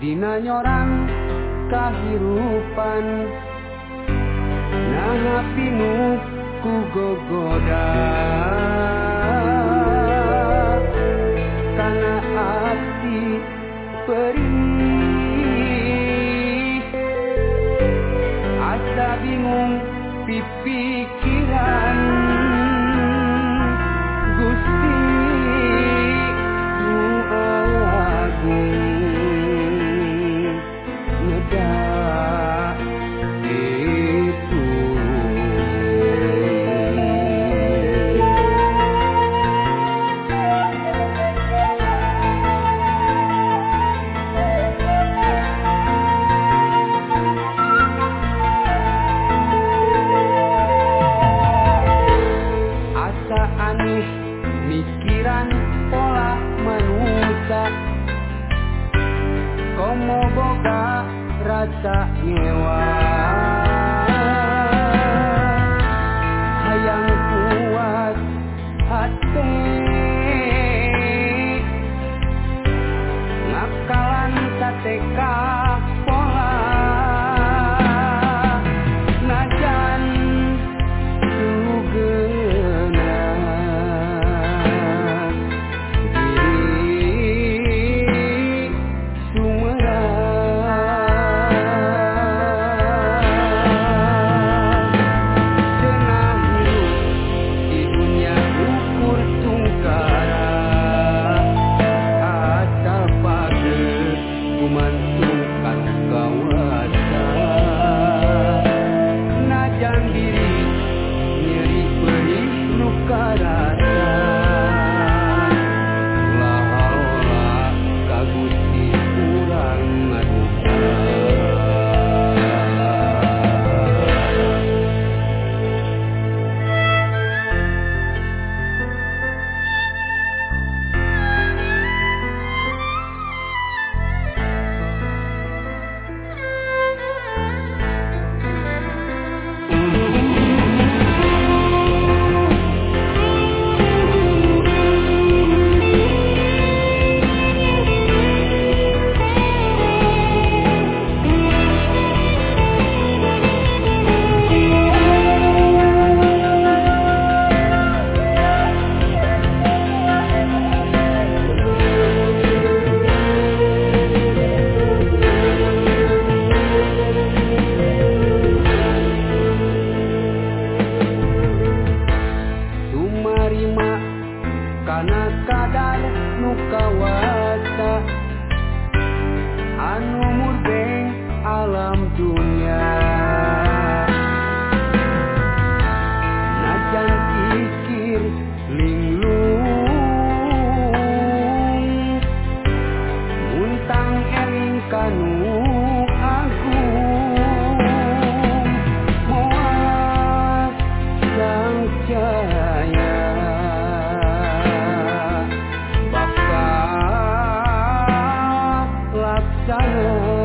Dina nyorang kahirupan Naha pinu ku gogoda. Kana hati perih. Asa bingung pipikiran rasa Komo boga rasa nyewa pasado.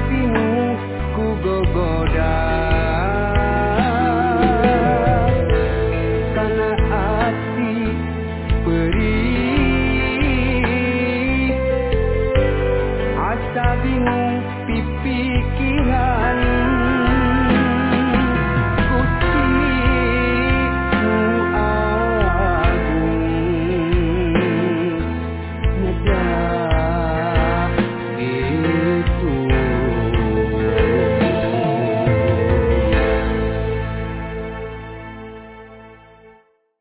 happiness.